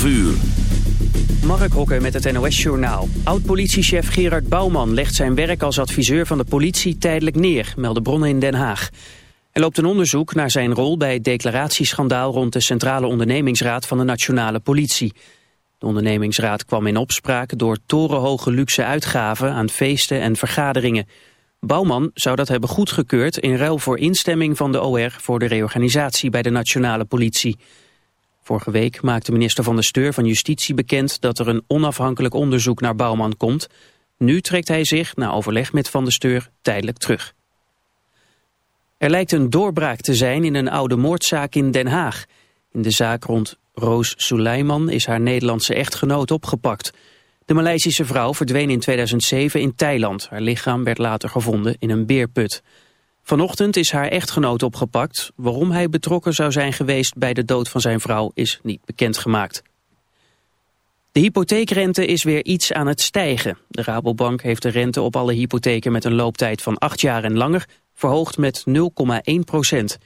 12 uur. Mark Hokker met het NOS-journaal. Oud-politiechef Gerard Bouwman legt zijn werk als adviseur van de politie tijdelijk neer, melden bronnen in Den Haag. Er loopt een onderzoek naar zijn rol bij het declaratieschandaal rond de Centrale Ondernemingsraad van de Nationale Politie. De ondernemingsraad kwam in opspraak door torenhoge luxe uitgaven aan feesten en vergaderingen. Bouwman zou dat hebben goedgekeurd in ruil voor instemming van de OR voor de reorganisatie bij de Nationale Politie. Vorige week maakte minister Van der Steur van Justitie bekend dat er een onafhankelijk onderzoek naar Bouwman komt. Nu trekt hij zich, na overleg met Van der Steur, tijdelijk terug. Er lijkt een doorbraak te zijn in een oude moordzaak in Den Haag. In de zaak rond Roos Suleiman is haar Nederlandse echtgenoot opgepakt. De Maleisische vrouw verdween in 2007 in Thailand. Haar lichaam werd later gevonden in een beerput. Vanochtend is haar echtgenoot opgepakt. Waarom hij betrokken zou zijn geweest bij de dood van zijn vrouw is niet bekendgemaakt. De hypotheekrente is weer iets aan het stijgen. De Rabobank heeft de rente op alle hypotheken met een looptijd van acht jaar en langer verhoogd met 0,1 procent.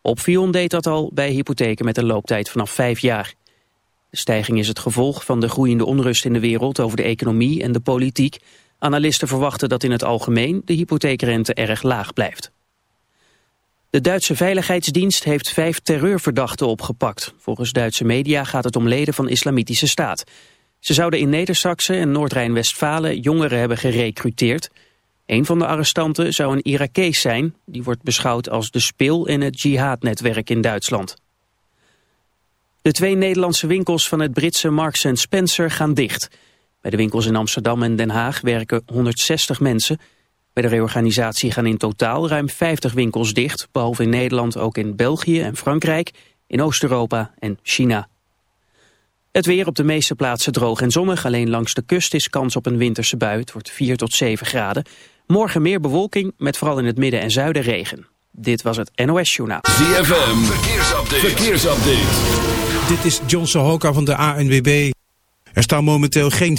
Opvion deed dat al bij hypotheken met een looptijd vanaf vijf jaar. De stijging is het gevolg van de groeiende onrust in de wereld over de economie en de politiek. Analisten verwachten dat in het algemeen de hypotheekrente erg laag blijft. De Duitse Veiligheidsdienst heeft vijf terreurverdachten opgepakt. Volgens Duitse media gaat het om leden van Islamitische Staat. Ze zouden in Neder-Saxen en Noord-Rijn-Westfalen jongeren hebben gerecruiteerd. Een van de arrestanten zou een Irakees zijn. Die wordt beschouwd als de spil in het jihadnetwerk in Duitsland. De twee Nederlandse winkels van het Britse Marks Spencer gaan dicht. Bij de winkels in Amsterdam en Den Haag werken 160 mensen. Bij de reorganisatie gaan in totaal ruim 50 winkels dicht, behalve in Nederland ook in België en Frankrijk, in Oost-Europa en China. Het weer op de meeste plaatsen droog en zonnig, alleen langs de kust is kans op een winterse bui. Het wordt 4 tot 7 graden. Morgen meer bewolking, met vooral in het midden en zuiden regen. Dit was het NOS Journaal. ZFM, verkeersupdate. verkeersupdate. Dit is John Sohoka van de ANWB. Er staan momenteel geen...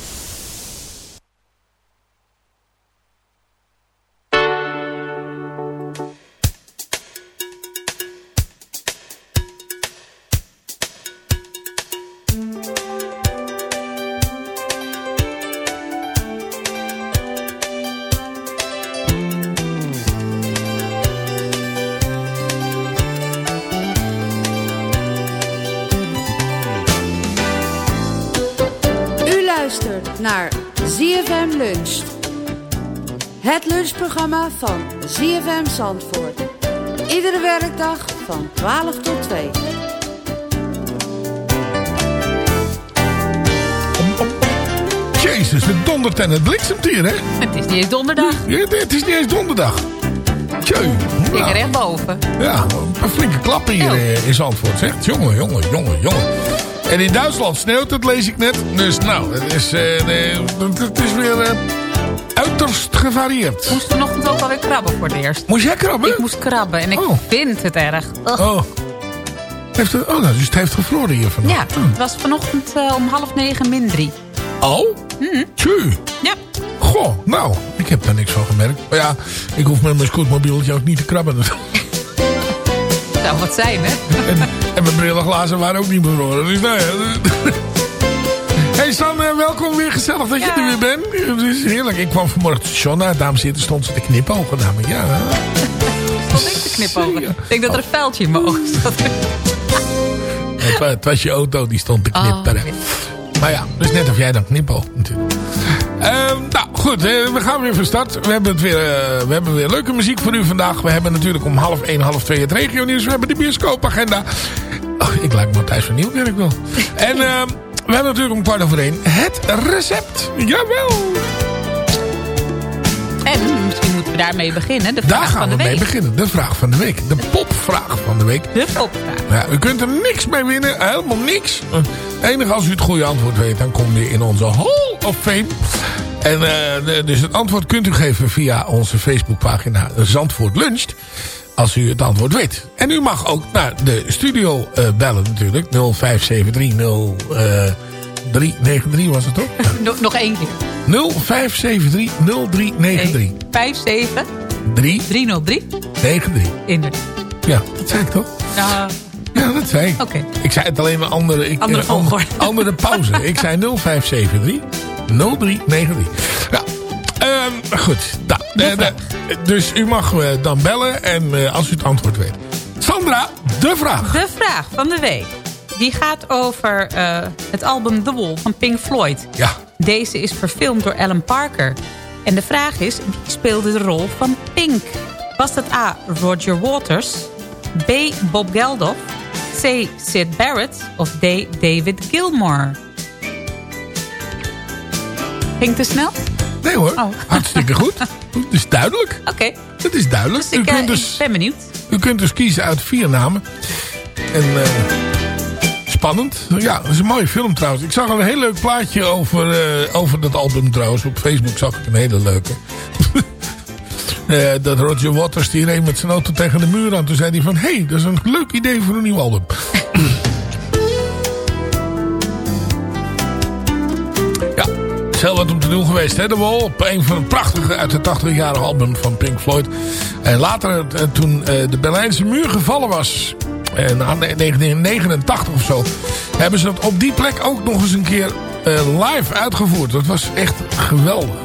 Van ZFM Zandvoort. Iedere werkdag van 12 tot 2. Jezus, het dondert en het bliksemt hier, hè? Het is niet eens donderdag. Ja, het is niet eens donderdag. Tjeu. Ik Nou, er echt boven. ja, een flinke klappen hier eh, in Zandvoort, zegt. Jongen, jongen, jongen, jongen. En in Duitsland sneeuwt het, lees ik net. Dus nou, het is, eh, nee, het is weer... eh, gevarieerd. Ik moest vanochtend ook alweer krabben voor het eerst. Moest jij krabben? Ik moest krabben en ik Oh. vind het erg. Ugh. Oh. Heeft het, oh, nou, dus het heeft gevroren hier vandaag. Ja, het was vanochtend eh, om half negen min drie. Oh? Tjuu. Ja. Goh, nou, ik heb daar niks van gemerkt. Maar ja, ik hoef met mijn scootmobieltje ook niet te krabben. Zou wat zijn, hè? en, en mijn brillenglazen waren ook niet bevroren. Dus nou ja. Hey San, eh, welkom weer. Gezellig dat je Ja. er weer bent. Het is heerlijk. Ik kwam vanmorgen het station naar. Dames zitten stond ze te knipogen naar me. Ja. Stond ik te knipogen. Ik denk dat er een vuiltje in mijn ogen zat. Het, het was je auto die stond te knipperen. maar ja, dus net of jij dan knipoogt natuurlijk. Ehm, nou goed, eh, we gaan weer van start. We hebben, het weer, eh, we hebben weer leuke muziek voor u vandaag. We hebben natuurlijk om half één, half twee het regio nieuws. We hebben de bioscoopagenda. Oh, ik lijk Matthijs van Nieuwkerk wel. en ehm, we hebben natuurlijk om kwart over één het recept. Jawel. En misschien moeten we daarmee beginnen. De Daar vraag gaan van we mee beginnen. De vraag van de week. De popvraag van de week. De popvraag. Ja, u kunt er niks mee winnen. Helemaal niks. Het enige als u het goede antwoord weet, dan kom je in onze Hall of Fame. En eh, dus het antwoord kunt u geven via onze Facebookpagina Zandvoort Luncht. Als u het antwoord weet. En u mag ook naar de studio eh, bellen natuurlijk. 0573 0393 was het toch? Ja. Nog, nog één keer. 0573 0393. 5, 7, 393. 303. Inderdaad. Ja, dat zei ik toch? Nou, Ja, dat zei ik. Oké. Ik zei het alleen een andere... Ik, Andere eh, ander- volgorde. andere pauze. Ik zei 0573 0393. Ja. Ehm, goed. Nou, eh, eh, dus u mag eh, dan bellen en eh, als u het antwoord weet. Sandra, de vraag. De vraag van de week. Die gaat over eh, het album The Wall van Pink Floyd. Ja. Deze is verfilmd door Alan Parker. En de vraag is, wie speelde de rol van Pink? Was dat A. Roger Waters? B. Bob Geldof? C. Sid Barrett? Of D. David Gilmour? Ging te snel? Nee hoor. Oh. Hartstikke goed. Het is duidelijk. Oké, Het is duidelijk. dus u, ik, eh, kunt ik dus, ben benieuwd. u kunt dus kiezen uit vier namen. En eh, spannend. Ja, dat is een mooie film trouwens. Ik zag een heel leuk plaatje over, eh, over dat album trouwens. Op Facebook zag ik een hele leuke. Eh, dat Roger Waters die reed met zijn auto tegen de muur aan. Toen zei hij van, hé, hey, dat is een leuk idee voor een nieuw album. Is wat om te doen geweest, hè, de Wall. Op een van de prachtige, uit de 80-jarige album van Pink Floyd. En later, eh, toen eh, de Berlijnse muur gevallen was... eh, na 1989 of zo... hebben ze dat op die plek ook nog eens een keer live uitgevoerd. Dat was echt geweldig.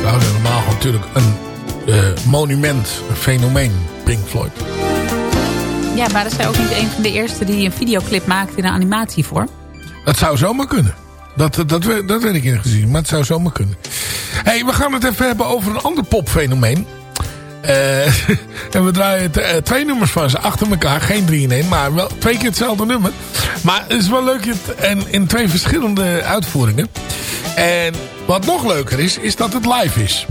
Trouwens, normaal natuurlijk een monument, een fenomeen, Pink Floyd. Ja, is zij ook niet een van de eerste die een videoclip maakte in een animatievorm? Dat zou zomaar kunnen. Dat, dat, dat, dat weet ik niet gezien, maar het zou zomaar kunnen. hey, we gaan het even hebben over een ander popfenomeen. Eh, en we draaien eh, twee nummers van ze achter elkaar. Geen drie in één, maar wel twee keer hetzelfde nummer. Maar het is wel leuk het- en in twee verschillende uitvoeringen. En wat nog leuker is, is dat het live is.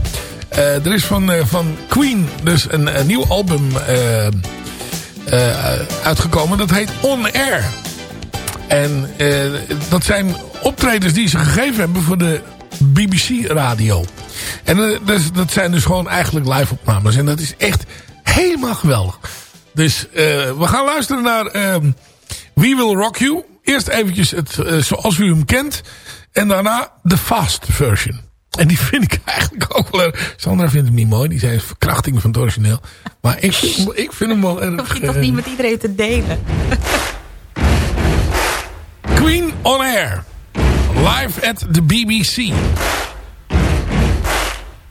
Eh, er is van, van Queen dus een, een nieuw album uitgekomen. Dat heet On Air. En eh, dat zijn optredens die ze gegeven hebben voor de BBC radio. En eh, dus, dat zijn dus gewoon eigenlijk live opnames. En dat is echt helemaal geweldig. Dus eh, we gaan luisteren naar ehm, We Will Rock You. Eerst eventjes het, zoals u hem kent. En daarna de fast version. En die vind ik eigenlijk ook wel erg... Sandra vindt hem niet mooi. Die zei verkrachting van het origineel. Maar ik, vind- ik vind hem wel erg... Hoef je toch niet met iedereen te delen? Queen on Air. Live at the BBC.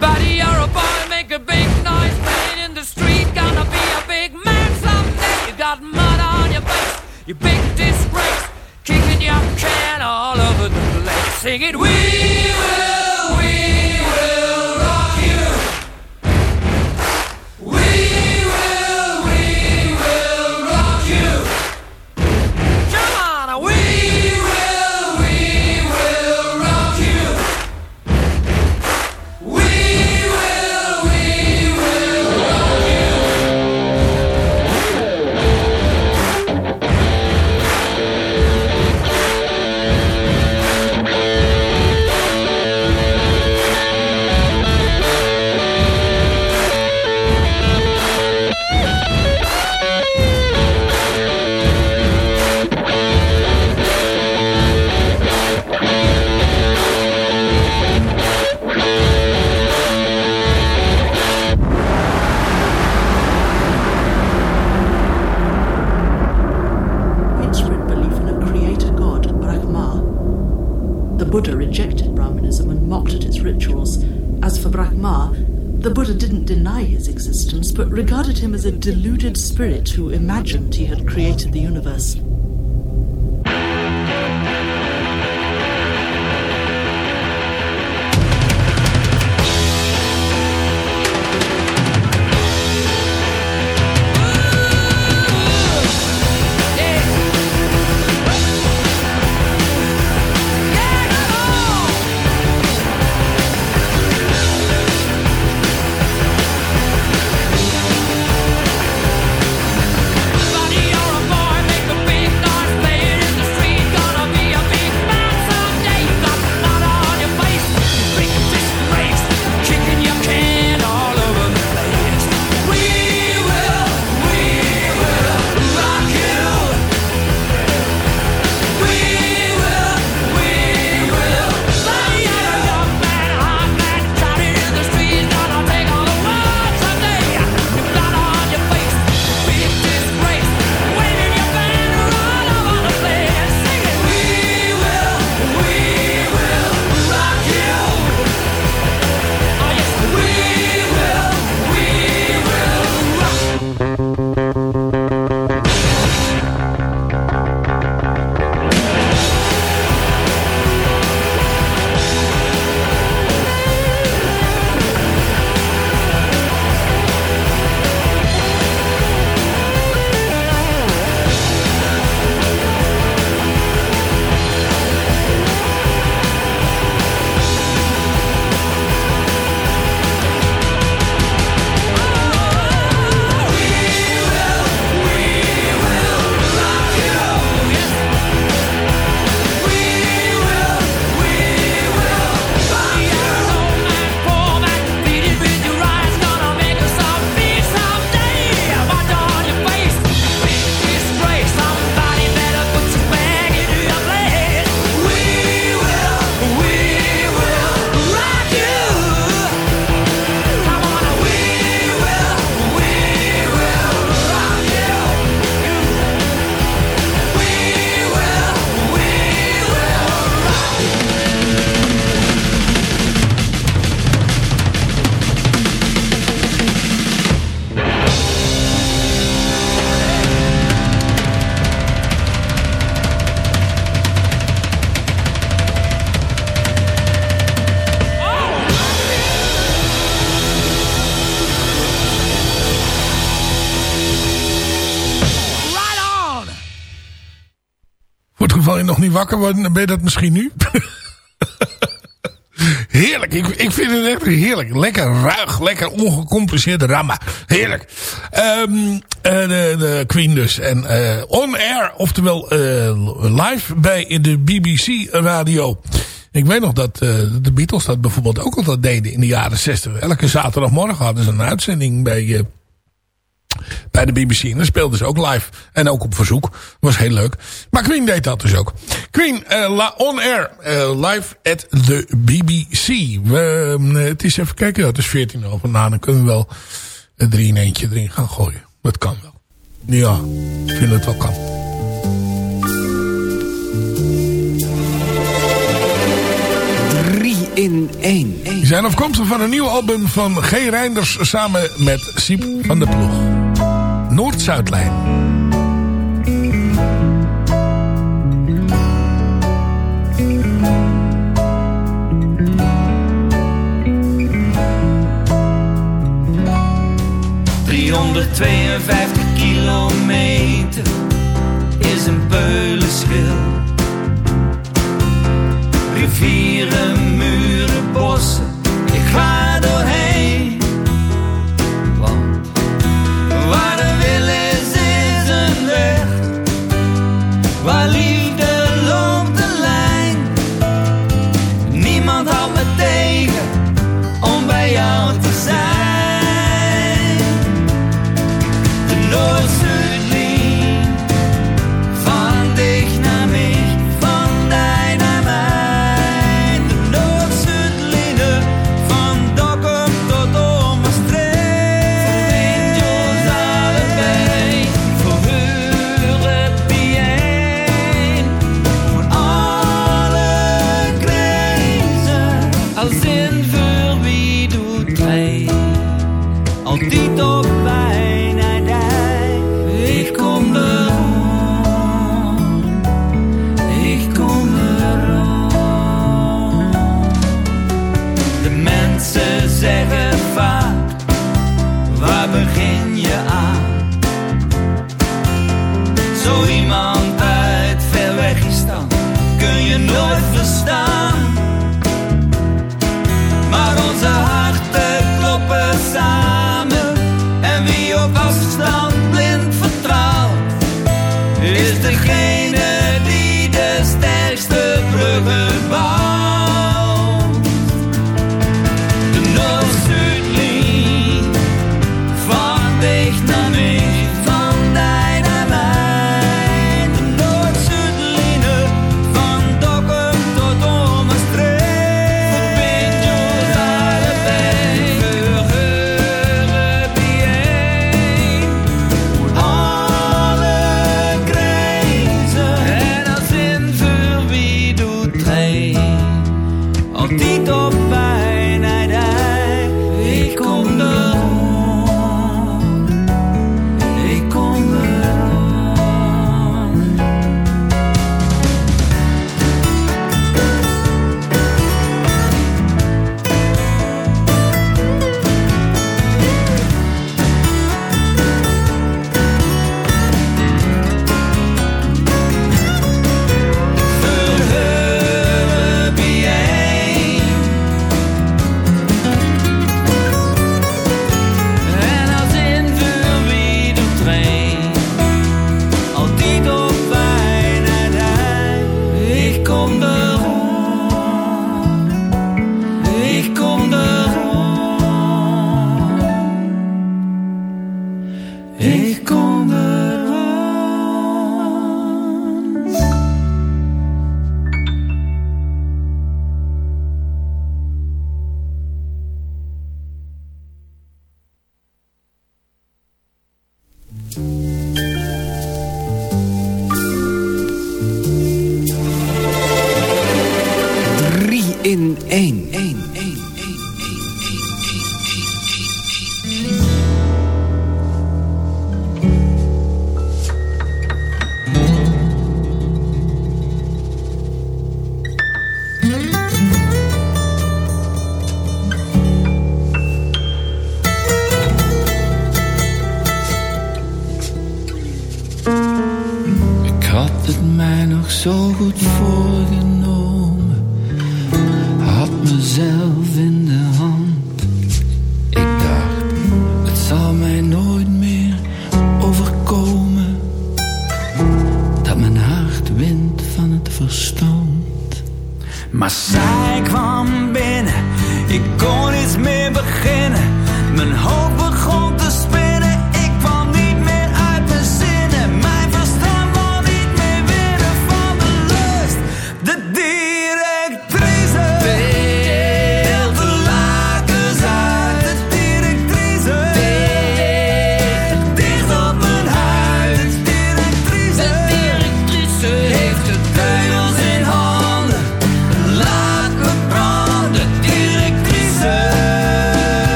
Buddy, you're a boy, make a big noise playing in the street. Gonna be a big man someday. You got mud on your face, you big disgrace. Kicking your can all over the place. Sing it, we delusion. Nog niet wakker wordt, ben je dat misschien nu. heerlijk. Ik, ik vind het echt heerlijk. Lekker ruig. Lekker ongecompliceerde ramma. Heerlijk. Um, de, de, Queen dus. En uh, on air. Oftewel uh, live bij de BBC radio. Ik weet nog dat de Beatles dat bijvoorbeeld ook altijd deden in de jaren 60. Elke zaterdagmorgen hadden ze een uitzending bij bij de BBC. En dan speelden ze ook live. En ook op verzoek. Was heel leuk. Maar Queen deed dat dus ook. Queen uh, on air. Uh, live at the BBC. We, uh, het is even kijken. Dat is 14 over. Nou, dan kunnen we wel een 3 in eentje erin gaan gooien. Dat kan wel. Ja, ik vind het wel kan. in 1. Die zijn afkomstig van een nieuw album van G. Reinders samen met Siep van der Ploeg. Noord-Zuidlijn. ...352 kilometer is een peulenschil. Rivieren, muren, bossen, Zij kwam binnen, ik kon niets meer beginnen. Mijn hoofd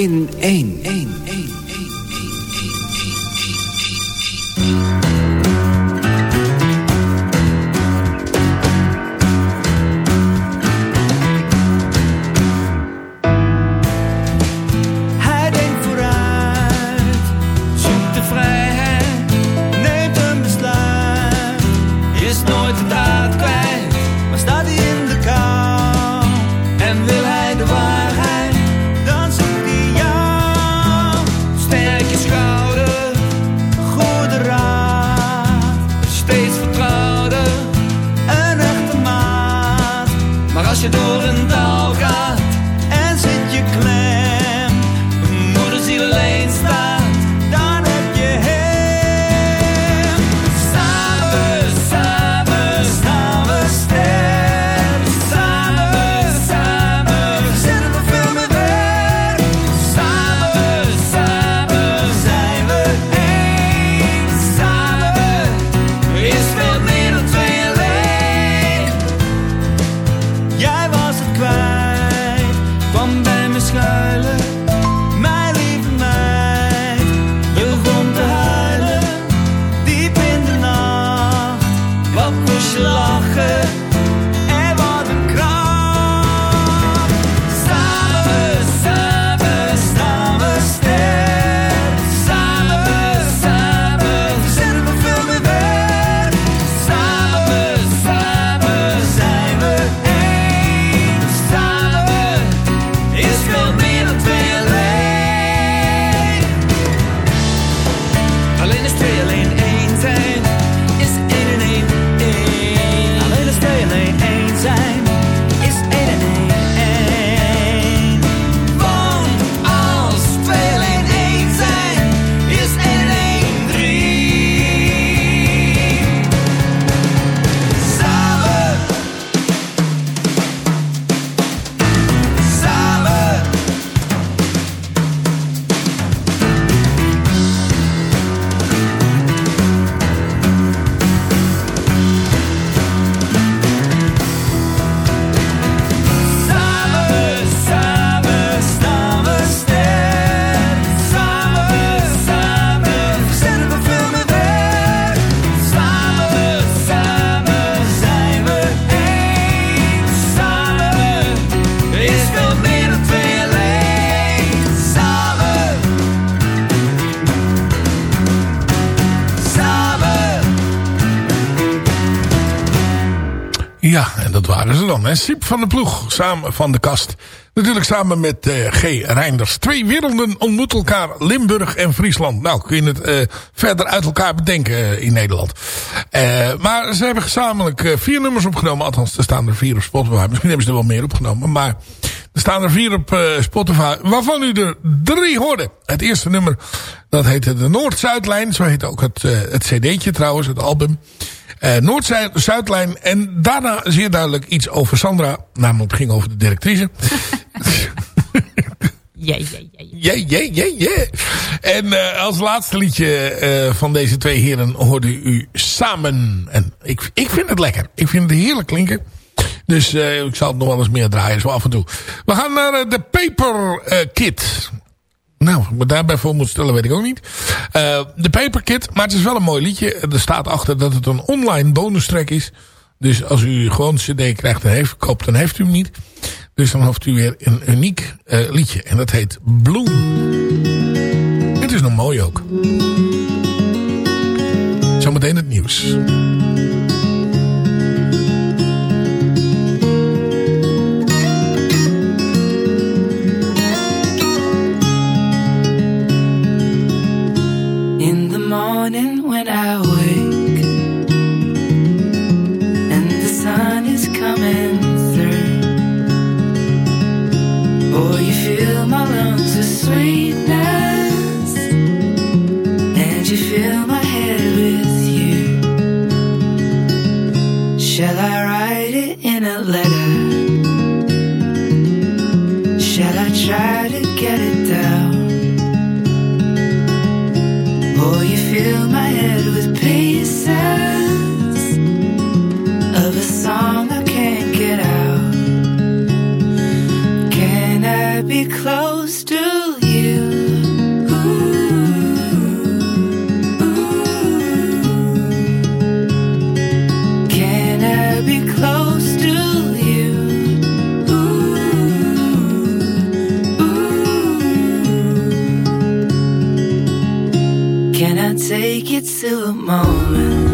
in één. Siep van de Ploeg, samen van de kast. Natuurlijk samen met eh, G. Reinders. Twee werelden ontmoeten elkaar, Limburg en Friesland. Nou, kun je het eh, verder uit elkaar bedenken eh, in Nederland. Maar ze hebben gezamenlijk vier nummers opgenomen. Althans, er staan er vier op Spotify. Misschien hebben ze er wel meer opgenomen. Maar er staan er vier op Spotify. Waarvan u er drie hoorde. Het eerste nummer, dat heette de Noord-Zuidlijn. Zo heet ook het, het cd'tje trouwens, het album. Eh, Noord-Zuidlijn. En daarna zeer duidelijk iets over Sandra. Namelijk ging over de directrice. Ja, ja, ja. Ja, ja, ja, ja. En eh, als laatste liedje eh, van deze twee heren hoorde u samen. En ik, ik vind het lekker. Ik vind het heerlijk klinken. Dus ik zal het nog wel eens meer draaien, zo af en toe. We gaan naar de Paper Kit. Nou, wat daarbij voor moet stellen, weet ik ook niet. Eh, de Paper Kit, maar het is wel een mooi liedje. Er staat achter dat het een online bonus track is. Dus als u gewoon cd krijgt heeft, koopt, dan heeft u hem niet. Dus dan heeft u weer een uniek eh, liedje. En dat heet Bloom. Het is nog mooi ook. Zometeen het nieuws. morning when I wake and the sun is coming through. Oh, you feel my lungs with sweetness and you feel take you to a moment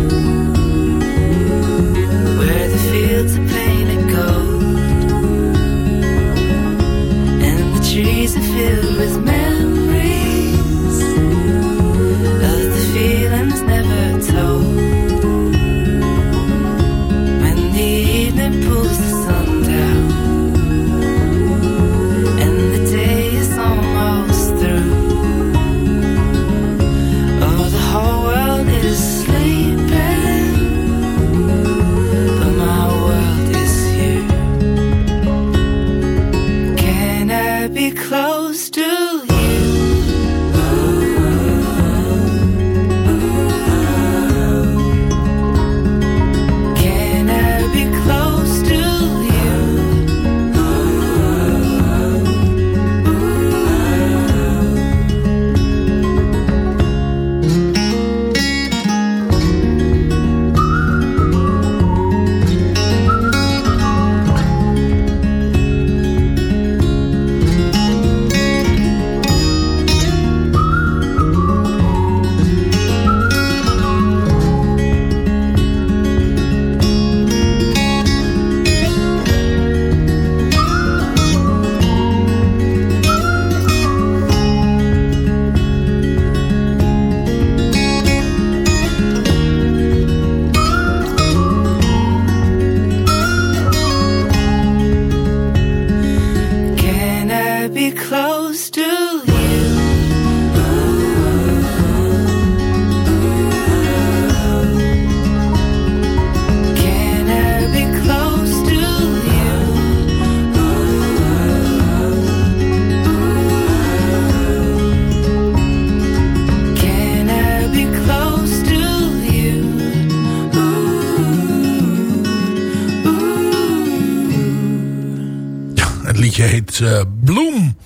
Het liedje heet eh, Bloem.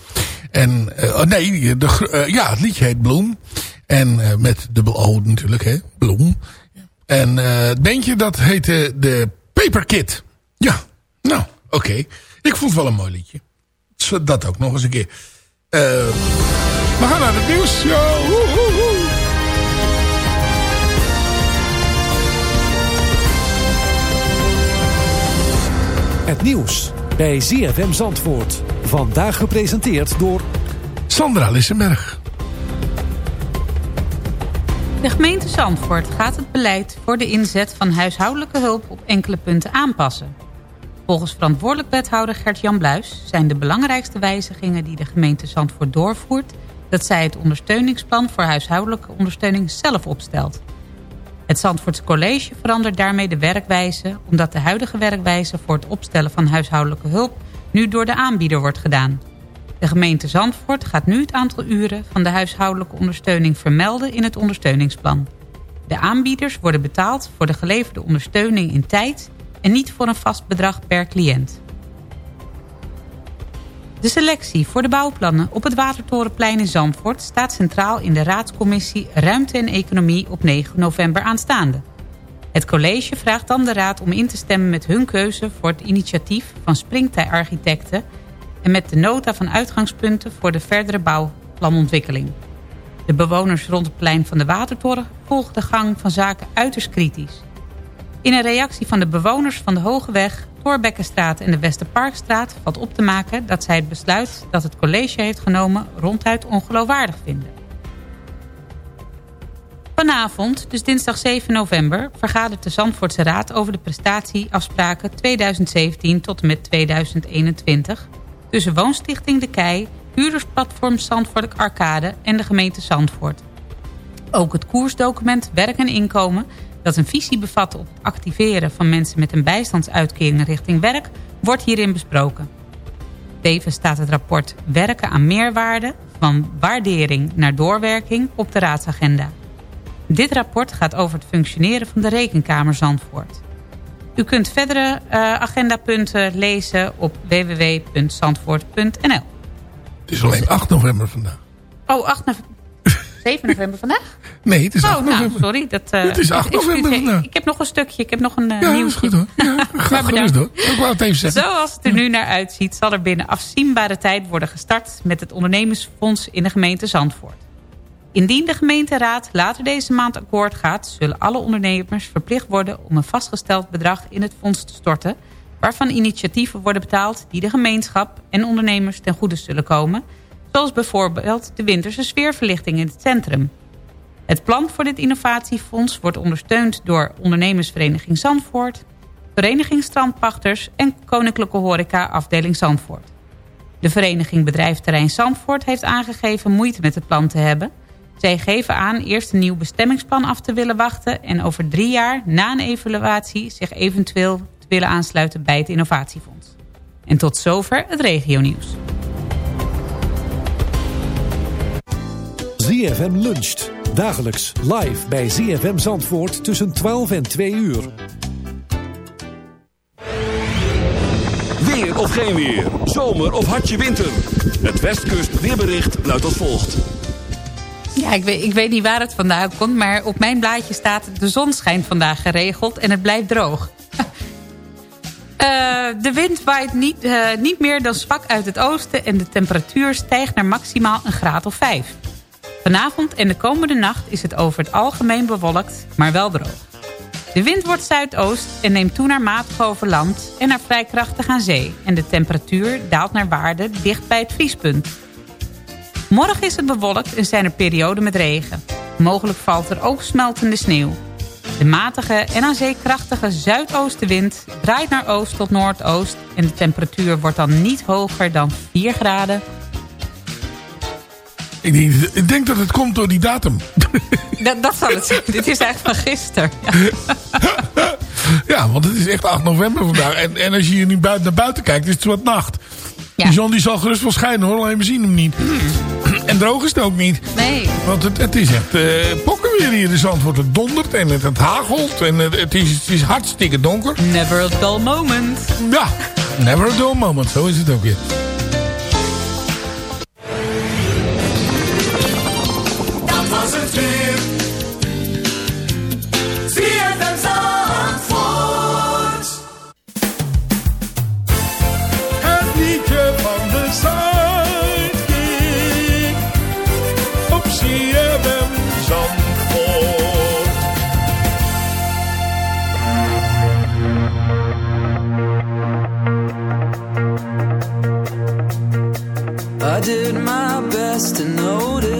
En, eh, oh nee, de, eh, ja, het liedje heet Bloem. En met dubbel O natuurlijk, hè. Bloem. En het bandje dat heette de Paper Kid. Ja, nou, oké. Ik vond het wel een mooi liedje. Dat ook nog eens een keer. We gaan naar het nieuws. Het nieuws bij ZFM Zandvoort. Vandaag gepresenteerd door... Sandra Lissenberg. De gemeente Zandvoort gaat het beleid voor de inzet van huishoudelijke hulp op enkele punten aanpassen. Volgens verantwoordelijk wethouder Gert-Jan Bluis zijn de belangrijkste wijzigingen die de gemeente Zandvoort doorvoert... dat zij het ondersteuningsplan voor huishoudelijke ondersteuning zelf opstelt. Het Zandvoortse College verandert daarmee de werkwijze... omdat de huidige werkwijze voor het opstellen van huishoudelijke hulp... nu door de aanbieder wordt gedaan. De gemeente Zandvoort gaat nu het aantal uren van de huishoudelijke ondersteuning vermelden in het ondersteuningsplan. De aanbieders worden betaald voor de geleverde ondersteuning in tijd en niet voor een vast bedrag per cliënt. De selectie voor de bouwplannen op het Watertorenplein in Zandvoort staat centraal in de raadscommissie Ruimte en Economie op 9 november aanstaande. Het college vraagt dan de raad om in te stemmen met hun keuze voor het initiatief van Springtij Architecten en met de nota van uitgangspunten voor de verdere bouwplanontwikkeling. De bewoners rond het plein van de Watertoren volgen de gang van zaken uiterst kritisch. In een reactie van de bewoners van de Hogeweg, Torbekkenstraat en de Westerparkstraat valt op te maken dat zij het besluit dat het college heeft genomen ronduit ongeloofwaardig vinden. Vanavond, dus dinsdag 7 november, vergadert de Zandvoortse Raad over de prestatieafspraken 2017 tot en met 2021 tussen Woonstichting De Kei huurdersplatform Zandvoort Arcade en de gemeente Zandvoort. Ook het koersdocument Werk en Inkomen... dat een visie bevat op het activeren van mensen met een bijstandsuitkering richting werk... wordt hierin besproken. Tevens staat het rapport Werken aan meerwaarde... van waardering naar doorwerking op de raadsagenda. Dit rapport gaat over het functioneren van de Rekenkamer Zandvoort. U kunt verdere uh, agendapunten lezen op www.zandvoort.nl. Het is alleen 8 november vandaag. Oh, 8 november. 7 november vandaag? Nee, het is 8 oh, november. Nou, sorry. Dat, uh, het is 8 november vandaag. Ik heb nog een stukje. Ik heb nog een uh, ja, nieuws. Ja, goed hoor. Ja, ga gerust door. Ik wou het even zeggen. Zoals het er nu naar uitziet... zal er binnen afzienbare tijd worden gestart... met het ondernemersfonds in de gemeente Zandvoort. Indien de gemeenteraad later deze maand akkoord gaat... zullen alle ondernemers verplicht worden om een vastgesteld bedrag in het fonds te storten... waarvan initiatieven worden betaald die de gemeenschap en ondernemers ten goede zullen komen... zoals bijvoorbeeld de winterse sfeerverlichting in het centrum. Het plan voor dit innovatiefonds wordt ondersteund door ondernemersvereniging Zandvoort... Vereniging Strandpachters en Koninklijke Horeca afdeling Zandvoort. De vereniging Bedrijfterrein Zandvoort heeft aangegeven moeite met het plan te hebben... Zij geven aan eerst een nieuw bestemmingsplan af te willen wachten... en over drie jaar na een evaluatie zich eventueel te willen aansluiten bij het innovatiefonds. En tot zover het regionieuws. ZFM luncht. Dagelijks live bij ZFM Zandvoort tussen 12 en 2 uur. Weer of geen weer. Zomer of hartje winter. Het Westkust weerbericht luidt als volgt. Ja, ik weet, ik weet niet waar het vandaan komt, maar op mijn blaadje staat... de zon schijnt vandaag geregeld en het blijft droog. uh, de wind waait niet, uh, niet meer dan zwak uit het oosten... en de temperatuur stijgt naar maximaal een graad of 5. Vanavond en de komende nacht is het over het algemeen bewolkt, maar wel droog. De wind wordt zuidoost en neemt toe naar matig over land... en naar vrij krachtig aan zee. En de temperatuur daalt naar waarde dicht bij het vriespunt... Morgen is het bewolkt en zijn er perioden met regen. Mogelijk valt er ook smeltende sneeuw. De matige en aan zee krachtige zuidoostenwind draait naar oost tot noordoost... en de temperatuur wordt dan niet hoger dan 4 graden. Ik denk, ik denk dat het komt door die datum. Dat, dat zal het zijn. Dit is eigenlijk van gisteren. Ja. want het is echt 8 november vandaag. En, en als je hier nu buiten, naar buiten kijkt, is het wat nacht. Ja. Die zon die zal gerust wel schijnen hoor, alleen we zien hem niet. En droog is het ook niet. Nee. Want het, het is echt uh, pokken weer hier in Zandvoort. Het dondert en het, het hagelt en het, het, is, het is hartstikke donker. Never a dull moment. Ja, never a dull moment. Zo is het ook weer. Was het weer. Het liedje van de. Op. I did my best to notice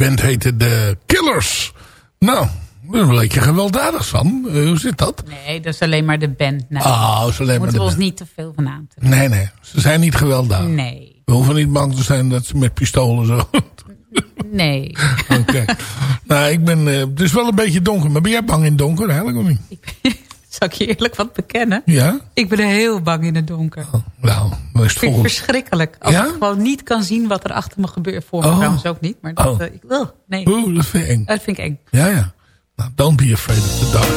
band heette The Killers. Nou, daar leek je gewelddadig van. Eh, hoe zit dat? Nee, dat is alleen maar de band. Oh, is alleen maar moeten de we ons niet te veel van aan te Nee, nee. Ze zijn niet gewelddadig. Nee, We hoeven niet bang te zijn dat ze met pistolen zo... nee. Oké. nou, ik ben... eh, het is wel een beetje donker. Maar ben jij bang in donker eigenlijk of niet? Zal ik je eerlijk wat bekennen? Ja? Ik ben heel bang in het donker. Nou, dan is het Ik vind het volgende... verschrikkelijk. Als Ja? ik gewoon niet kan zien wat er achter me gebeurt. Voor me Oh. trouwens ook niet. Maar dat, Oh. eh, ik, oh, nee. Oeh, dat vind je eng. Dat vind ik eng. Ja, ja. Nou, don't be afraid of the dark.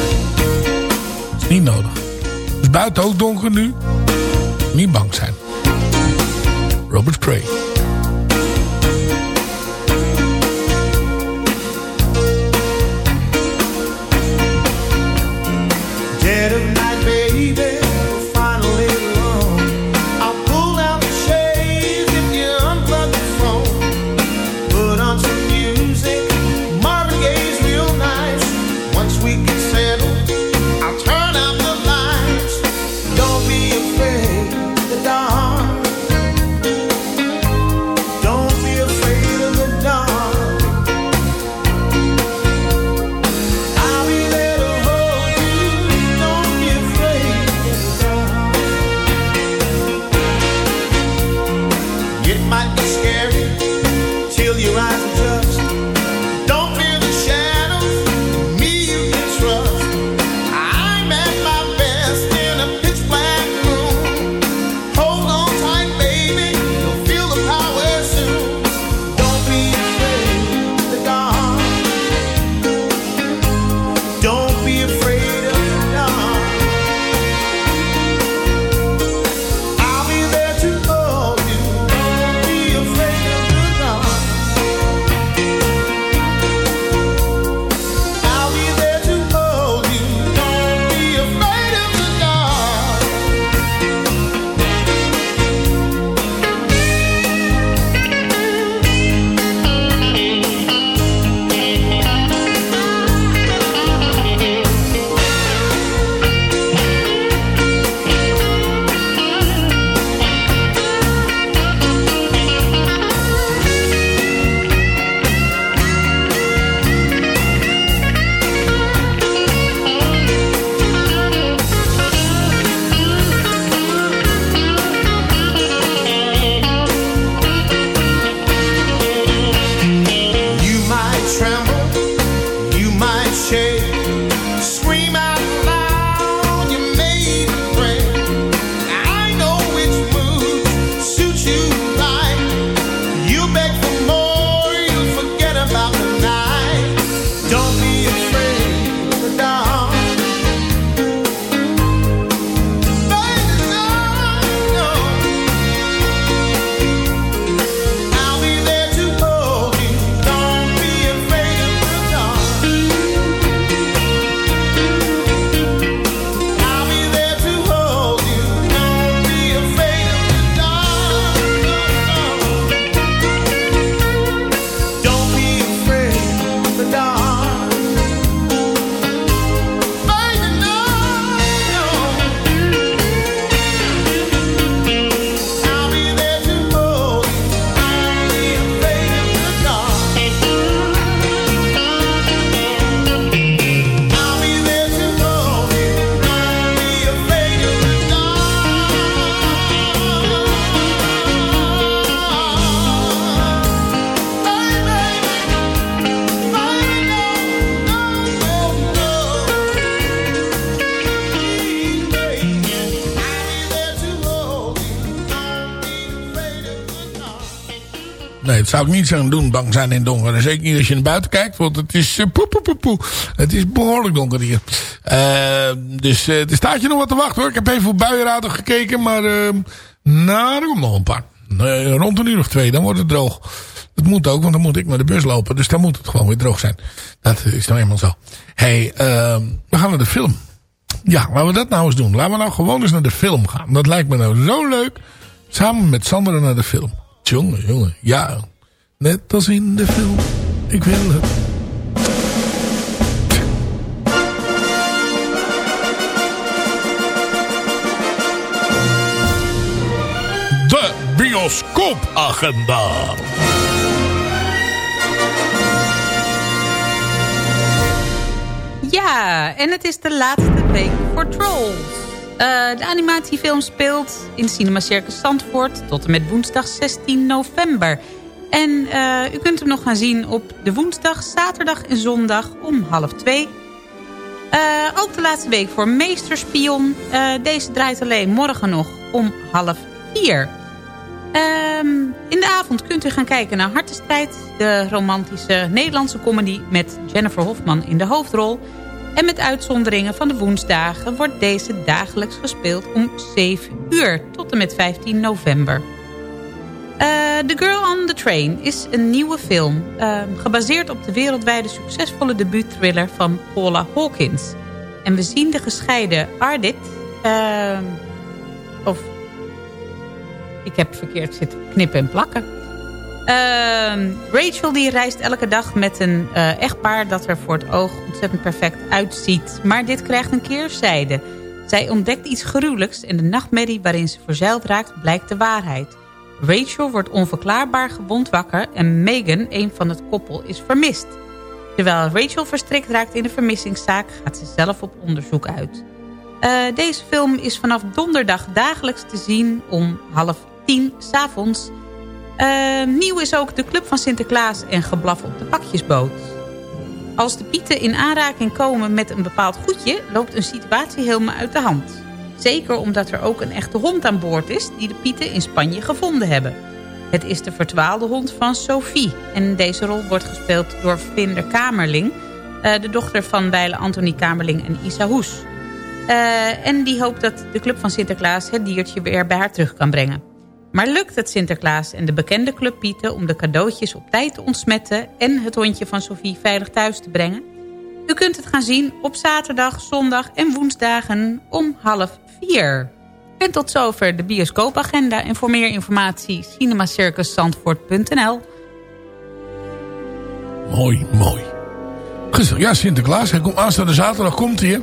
Dat is niet nodig. Het is buiten ook donker nu. Niet bang zijn. Robert Cray. Zou ik niet zo doen, bang zijn in donker. En zeker niet als je naar buiten kijkt, want het is uh, poe, poe. Het is behoorlijk donker hier. Uh, dus uh, er staat je nog wat te wachten hoor. Ik heb even op buienradar gekeken, maar nou, er komt nog een paar. rond een uur of twee, dan wordt het droog. Dat moet ook, want dan moet ik naar de bus lopen. Dus dan moet het gewoon weer droog zijn. Dat is nou eenmaal zo. hey, we gaan naar de film. Ja, laten we dat nou eens doen. Laten we nou gewoon eens naar de film gaan. Dat lijkt me nou zo leuk. Samen met Sandra naar de film. Jongen, jongen. Ja, net als in de film. Ik wil het. De bioscoopagenda. Ja, en het is de laatste week voor Trolls. Uh, de animatiefilm speelt in Cinema Circus Zandvoort tot en met woensdag 16 november. En uh, u kunt hem nog gaan zien op de woensdag, zaterdag en zondag om half twee. Uh, ook de laatste week voor Meesterspion. deze draait alleen morgen nog om half vier. Um, in de avond kunt u gaan kijken naar Hartenstrijd. De romantische Nederlandse comedy met Jennifer Hofman in de hoofdrol. En met uitzonderingen van de woensdagen wordt deze dagelijks gespeeld om 7 uur tot en met 15 november. Uh, the Girl on the Train is een nieuwe film... Uh, gebaseerd op de wereldwijde succesvolle debuutthriller van Paula Hawkins. En we zien de gescheiden Ardit... Uh, of ik heb verkeerd zitten knippen en plakken. Uh, Rachel die reist elke dag met een uh, echtpaar dat er voor het oog ontzettend perfect uitziet. Maar dit krijgt een keerzijde. Zij ontdekt iets gruwelijks en de nachtmerrie waarin ze verzeild raakt blijkt de waarheid. Rachel wordt onverklaarbaar gewond wakker en Megan, een van het koppel, is vermist. Terwijl Rachel verstrikt raakt in de vermissingszaak gaat ze zelf op onderzoek uit. Uh, deze film is vanaf donderdag dagelijks te zien om half tien s'avonds... Uh, nieuw is ook de Club van Sinterklaas en geblaf op de pakjesboot. Als de pieten in aanraking komen met een bepaald goedje... loopt een situatie helemaal uit de hand. Zeker omdat er ook een echte hond aan boord is... die de pieten in Spanje gevonden hebben. Het is de verdwaalde hond van Sophie. En deze rol wordt gespeeld door Vinder Kamerling... Uh, de dochter van wijle Anthony Kamerling en Isa Hoes. Uh, en die hoopt dat de Club van Sinterklaas het diertje weer bij haar terug kan brengen. Maar lukt het Sinterklaas en de bekende Club Pieten om de cadeautjes op tijd te ontsmetten... en het hondje van Sophie veilig thuis te brengen? U kunt het gaan zien op zaterdag, zondag en woensdagen om half vier. En tot zover de bioscoopagenda. En voor meer informatie cinemacircuszandvoort.nl Mooi, mooi. Gezellig. Ja, Sinterklaas. Hij komt aanstaande zaterdag komt hij,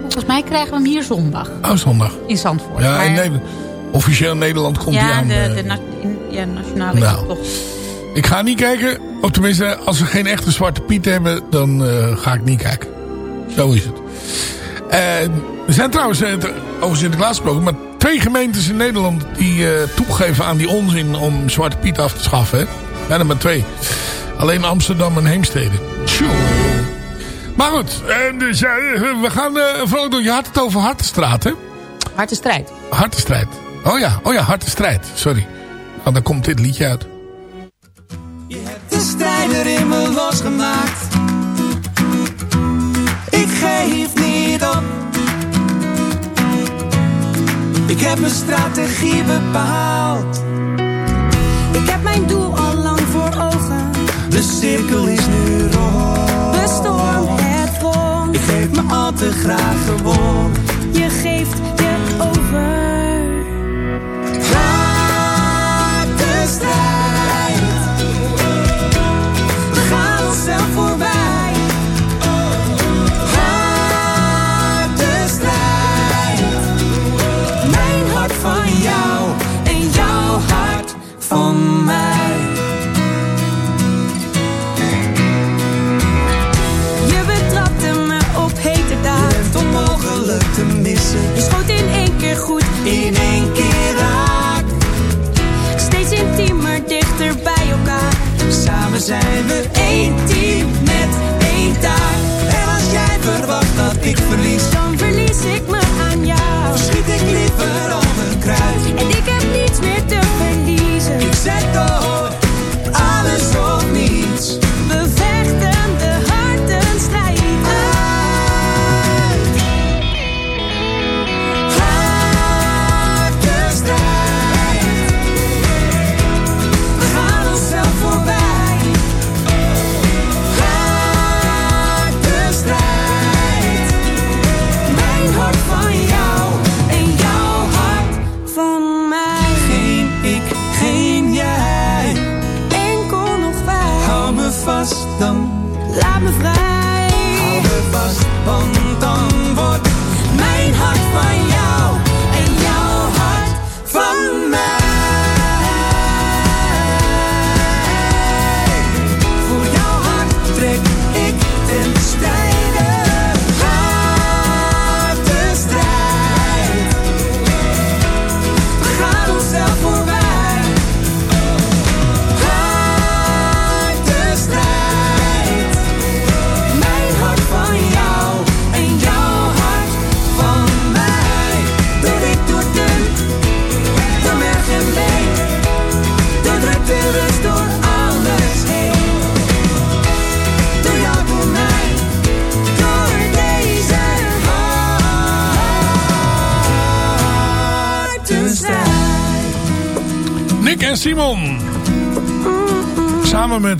Volgens mij krijgen we hem hier zondag. Oh, zondag. In Zandvoort. Ja, maar... in Nederland. Officieel Nederland komt ja, hij aan. De, eh, de na in, ja, nationale nou, toch. Ik ga niet kijken. Of tenminste, als we geen echte zwarte piet hebben, dan uh, ga ik niet kijken. Zo is het. Uh, er zijn trouwens, uh, over Sinterklaas gesproken, maar twee gemeentes in Nederland die toegeven aan die onzin om zwarte piet af te schaffen. Hè? Er maar twee. Alleen Amsterdam en Heemstede. Tjoe. Maar goed, dus, we gaan vooral doen. Je had het over Hartenstraat, hè? Hartenstrijd. Hartenstrijd. Oh ja, oh ja, harde strijd. Sorry. Nou, dan komt dit liedje uit. Je hebt de strijder in me losgemaakt. Ik geef niet op. Ik heb mijn strategie bepaald. Ik heb mijn doel al lang voor ogen. De cirkel is nu rond. De storm het front. Ik geef me al te graag gewonnen. Je geeft je over. We in één keer raak. Steeds intiemer, dichter bij elkaar. Samen zijn we één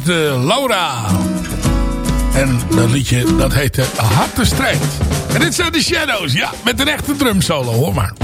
De eh, Laura. En dat liedje dat heette Harde Strijd. En dit zijn de Shadows, ja, met een echte drumsolo, hoor maar.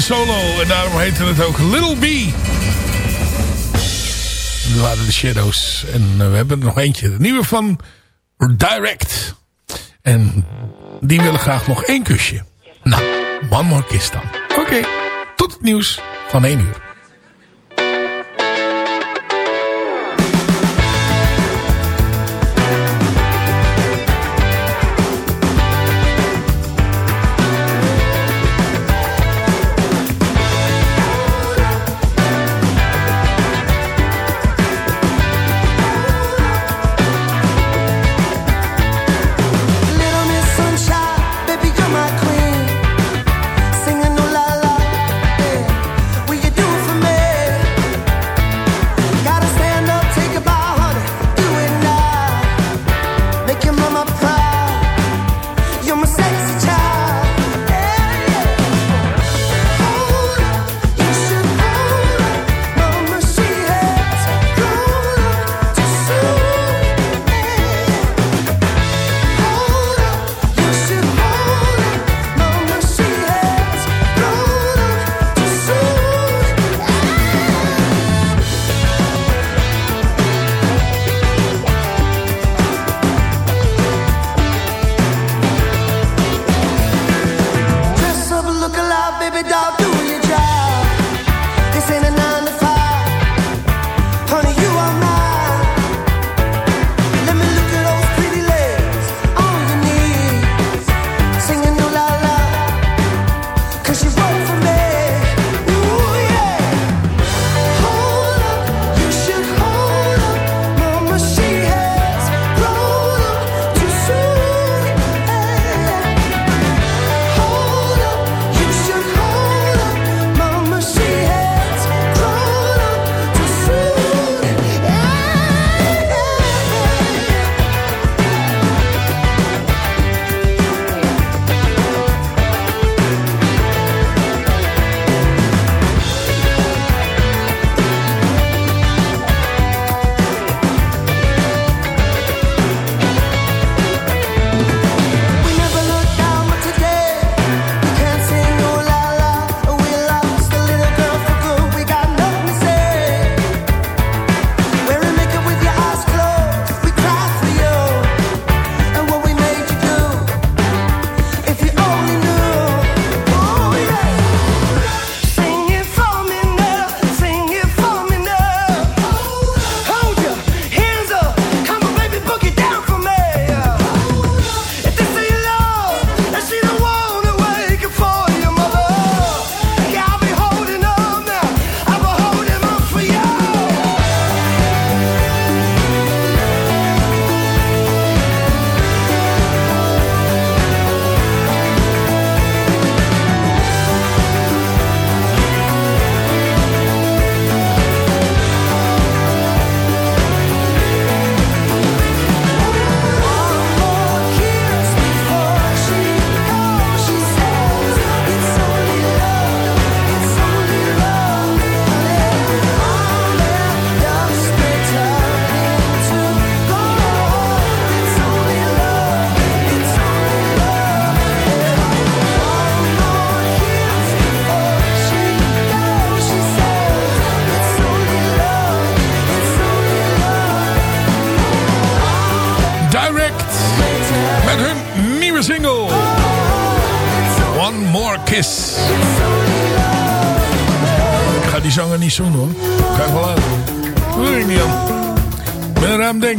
Solo. En daarom heette het ook Little B. Dat waren de Shadows. En eh, we hebben er nog eentje. De nieuwe van Direct. En die willen graag nog één kusje. Nou, one more kiss dan. Oké, tot het nieuws van 1 uur.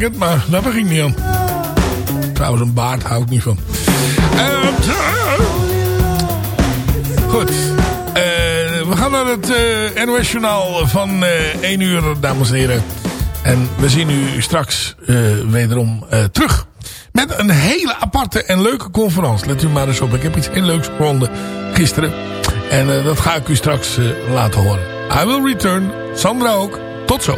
Maar daar begin ik niet aan. Trouwens, een baard hou ik niet van. Ehm, goed. Eh, we gaan naar het eh NOS Journaal van eh 1 uur, dames en heren. En we zien u straks wederom terug. Met een hele aparte en leuke conferentie. Let u maar eens op. Ik heb iets heel leuks gevonden gisteren. En dat ga ik u straks laten horen. I will return. Sandra ook. Tot zo.